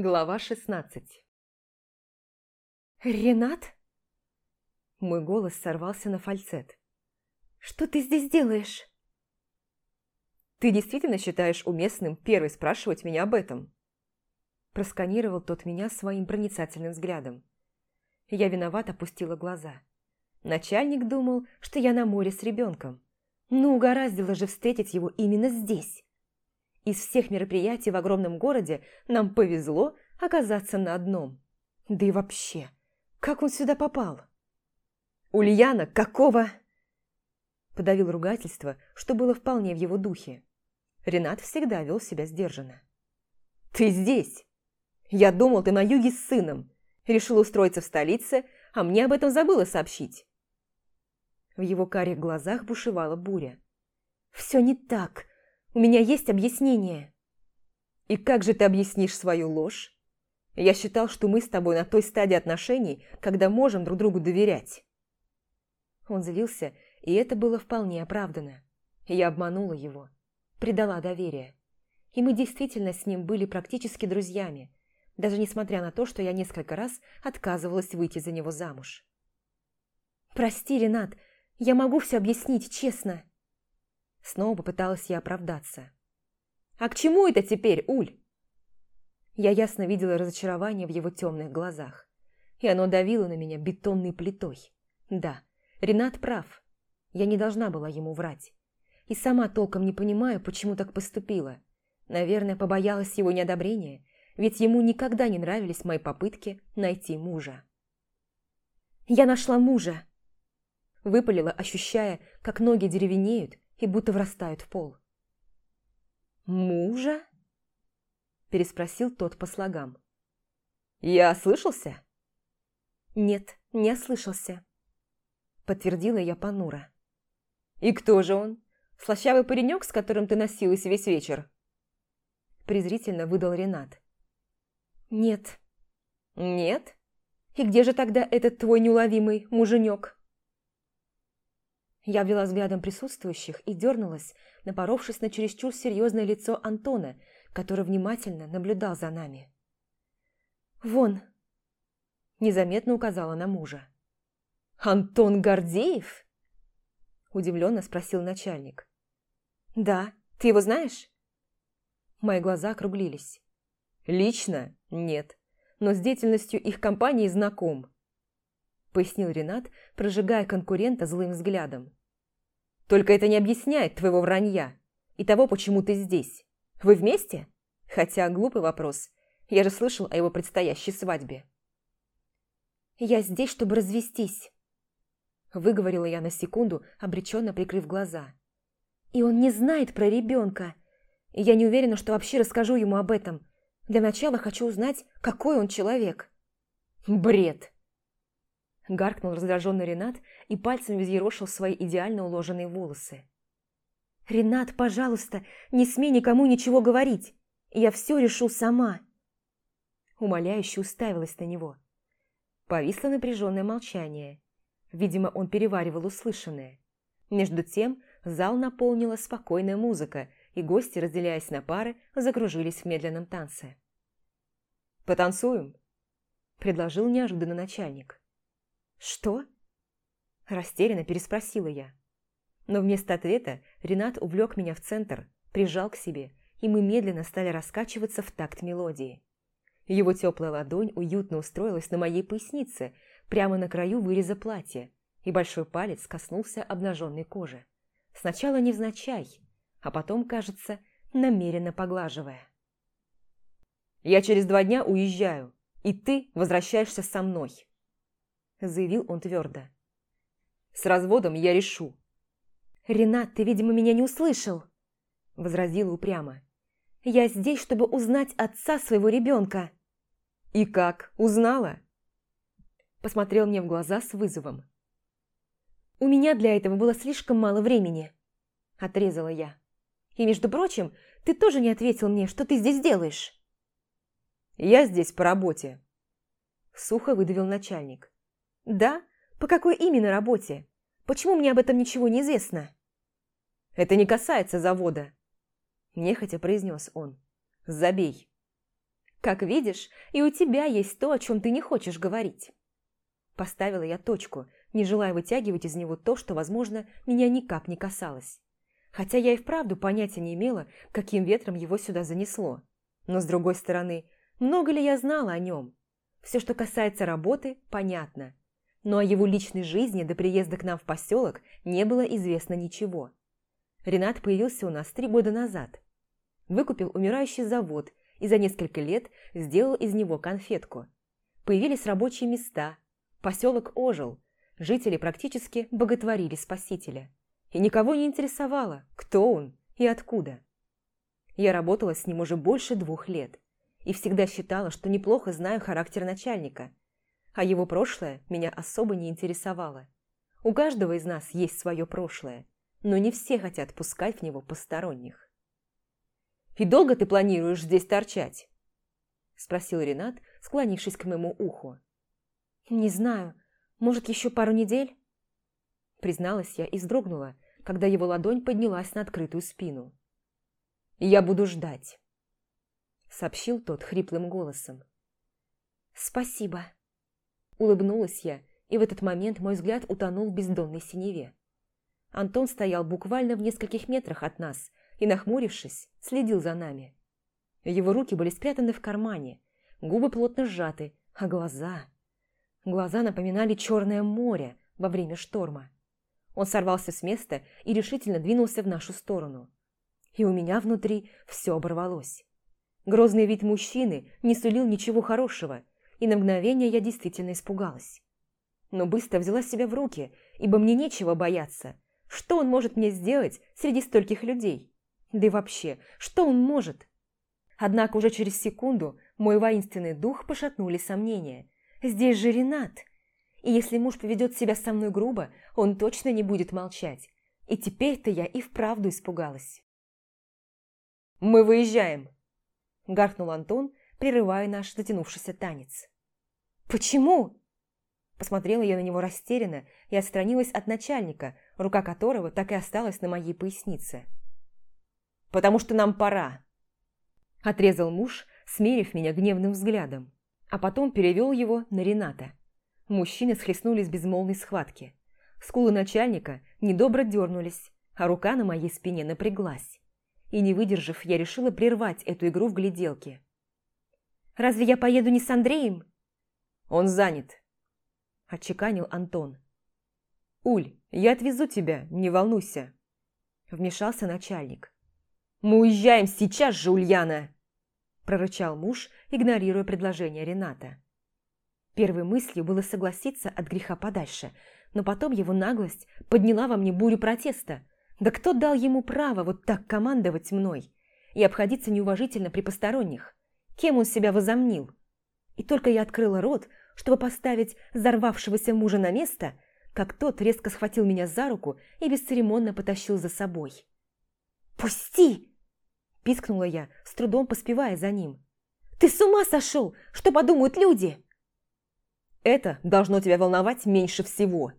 Глава 16 «Ренат?» Мой голос сорвался на фальцет. «Что ты здесь делаешь?» «Ты действительно считаешь уместным первой спрашивать меня об этом?» Просканировал тот меня своим проницательным взглядом. Я виноват опустила глаза. Начальник думал, что я на море с ребенком. Ну, угораздило же встретить его именно здесь. Из всех мероприятий в огромном городе нам повезло оказаться на одном. Да и вообще, как он сюда попал? «Ульяна, какого?» Подавил ругательство, что было вполне в его духе. Ренат всегда вел себя сдержанно. «Ты здесь! Я думал, ты на юге с сыном. Решил устроиться в столице, а мне об этом забыла сообщить». В его карих глазах бушевала буря. «Все не так. У меня есть объяснение». «И как же ты объяснишь свою ложь?» «Я считал, что мы с тобой на той стадии отношений, когда можем друг другу доверять». Он злился, и это было вполне оправдано. Я обманула его, предала доверие. И мы действительно с ним были практически друзьями, даже несмотря на то, что я несколько раз отказывалась выйти за него замуж. «Прости, Ренат, я могу все объяснить, честно». Снова попыталась я оправдаться. «А к чему это теперь, Уль?» Я ясно видела разочарование в его темных глазах. И оно давило на меня бетонной плитой. Да, Ренат прав. Я не должна была ему врать. И сама толком не понимаю, почему так поступила. Наверное, побоялась его неодобрения, ведь ему никогда не нравились мои попытки найти мужа. «Я нашла мужа!» Выпалила, ощущая, как ноги деревенеют и будто врастают в пол. «Мужа?» Переспросил тот по слогам. «Я ослышался?» «Нет, не ослышался», подтвердила я понуро. «И кто же он? Слащавый паренек, с которым ты носилась весь вечер?» Презрительно выдал Ренат. «Нет». «Нет? И где же тогда этот твой неуловимый муженек?» Я ввела взглядом присутствующих и дернулась, напоровшись на чересчур серьезное лицо Антона, который внимательно наблюдал за нами. «Вон!» – незаметно указала на мужа. «Антон Гордеев?» – удивленно спросил начальник. «Да, ты его знаешь?» Мои глаза округлились. «Лично? Нет, но с деятельностью их компании знаком», – пояснил Ренат, прожигая конкурента злым взглядом. Только это не объясняет твоего вранья и того, почему ты здесь. Вы вместе? Хотя глупый вопрос. Я же слышал о его предстоящей свадьбе. «Я здесь, чтобы развестись», – выговорила я на секунду, обреченно прикрыв глаза. «И он не знает про ребенка. И я не уверена, что вообще расскажу ему об этом. Для начала хочу узнать, какой он человек». «Бред!» Гаркнул раздраженный Ренат и пальцем взъерошил свои идеально уложенные волосы. «Ренат, пожалуйста, не смей никому ничего говорить. Я все решу сама». Умоляюще уставилась на него. Повисло напряженное молчание. Видимо, он переваривал услышанное. Между тем зал наполнила спокойная музыка, и гости, разделяясь на пары, закружились в медленном танце. «Потанцуем?» – предложил неожиданно начальник. «Что?» Растерянно переспросила я. Но вместо ответа Ренат увлек меня в центр, прижал к себе, и мы медленно стали раскачиваться в такт мелодии. Его теплая ладонь уютно устроилась на моей пояснице, прямо на краю выреза платья, и большой палец коснулся обнаженной кожи. Сначала невзначай, а потом, кажется, намеренно поглаживая. «Я через два дня уезжаю, и ты возвращаешься со мной», заявил он твердо. «С разводом я решу». «Ренат, ты, видимо, меня не услышал», возразила упрямо. «Я здесь, чтобы узнать отца своего ребенка». «И как? Узнала?» Посмотрел мне в глаза с вызовом. «У меня для этого было слишком мало времени», отрезала я. «И, между прочим, ты тоже не ответил мне, что ты здесь делаешь». «Я здесь по работе», сухо выдавил начальник. «Да? По какой именно работе? Почему мне об этом ничего не известно?» «Это не касается завода», – нехотя произнес он. «Забей». Как видишь, и у тебя есть то, о чем ты не хочешь говорить. Поставила я точку, не желая вытягивать из него то, что, возможно, меня никак не касалось. Хотя я и вправду понятия не имела, каким ветром его сюда занесло. Но, с другой стороны, много ли я знала о нем? Все, что касается работы, понятно. Но о его личной жизни до приезда к нам в поселок не было известно ничего. Ренат появился у нас три года назад. Выкупил умирающий завод и за несколько лет сделал из него конфетку. Появились рабочие места, поселок ожил, жители практически боготворили спасителя. И никого не интересовало, кто он и откуда. Я работала с ним уже больше двух лет и всегда считала, что неплохо знаю характер начальника, а его прошлое меня особо не интересовало. У каждого из нас есть свое прошлое, но не все хотят пускать в него посторонних. «И долго ты планируешь здесь торчать?» – спросил Ренат, склонившись к моему уху. «Не знаю. Может, еще пару недель?» Призналась я и вздрогнула, когда его ладонь поднялась на открытую спину. «Я буду ждать», – сообщил тот хриплым голосом. «Спасибо», – улыбнулась я, и в этот момент мой взгляд утонул в бездонной синеве. Антон стоял буквально в нескольких метрах от нас и, нахмурившись, следил за нами. Его руки были спрятаны в кармане, губы плотно сжаты, а глаза... Глаза напоминали черное море во время шторма. Он сорвался с места и решительно двинулся в нашу сторону. И у меня внутри все оборвалось. Грозный вид мужчины не сулил ничего хорошего, и на мгновение я действительно испугалась. Но быстро взяла себя в руки, ибо мне нечего бояться. Что он может мне сделать среди стольких людей? Да и вообще, что он может? Однако уже через секунду мой воинственный дух пошатнули сомнения. Здесь же Ренат. И если муж поведет себя со мной грубо, он точно не будет молчать. И теперь-то я и вправду испугалась. «Мы выезжаем!» – гаркнул Антон, прерывая наш затянувшийся танец. «Почему?» Посмотрела я на него растерянно и отстранилась от начальника, рука которого так и осталась на моей пояснице. «Потому что нам пора!» Отрезал муж, смерив меня гневным взглядом, а потом перевел его на Рената. Мужчины схлестнулись безмолвной схватке. Скулы начальника недобро дернулись, а рука на моей спине напряглась. И не выдержав, я решила прервать эту игру в гляделке. «Разве я поеду не с Андреем?» «Он занят», – отчеканил Антон. «Уль, я отвезу тебя, не волнуйся», – вмешался начальник. «Мы уезжаем сейчас же, Ульяна!» – прорычал муж, игнорируя предложение Рената. Первой мыслью было согласиться от греха подальше, но потом его наглость подняла во мне бурю протеста. Да кто дал ему право вот так командовать мной и обходиться неуважительно при посторонних? Кем он себя возомнил? И только я открыла рот, чтобы поставить взорвавшегося мужа на место, как тот резко схватил меня за руку и бесцеремонно потащил за собой. «Пусти!» – пискнула я, с трудом поспевая за ним. «Ты с ума сошел? Что подумают люди?» Это должно тебя волновать меньше всего.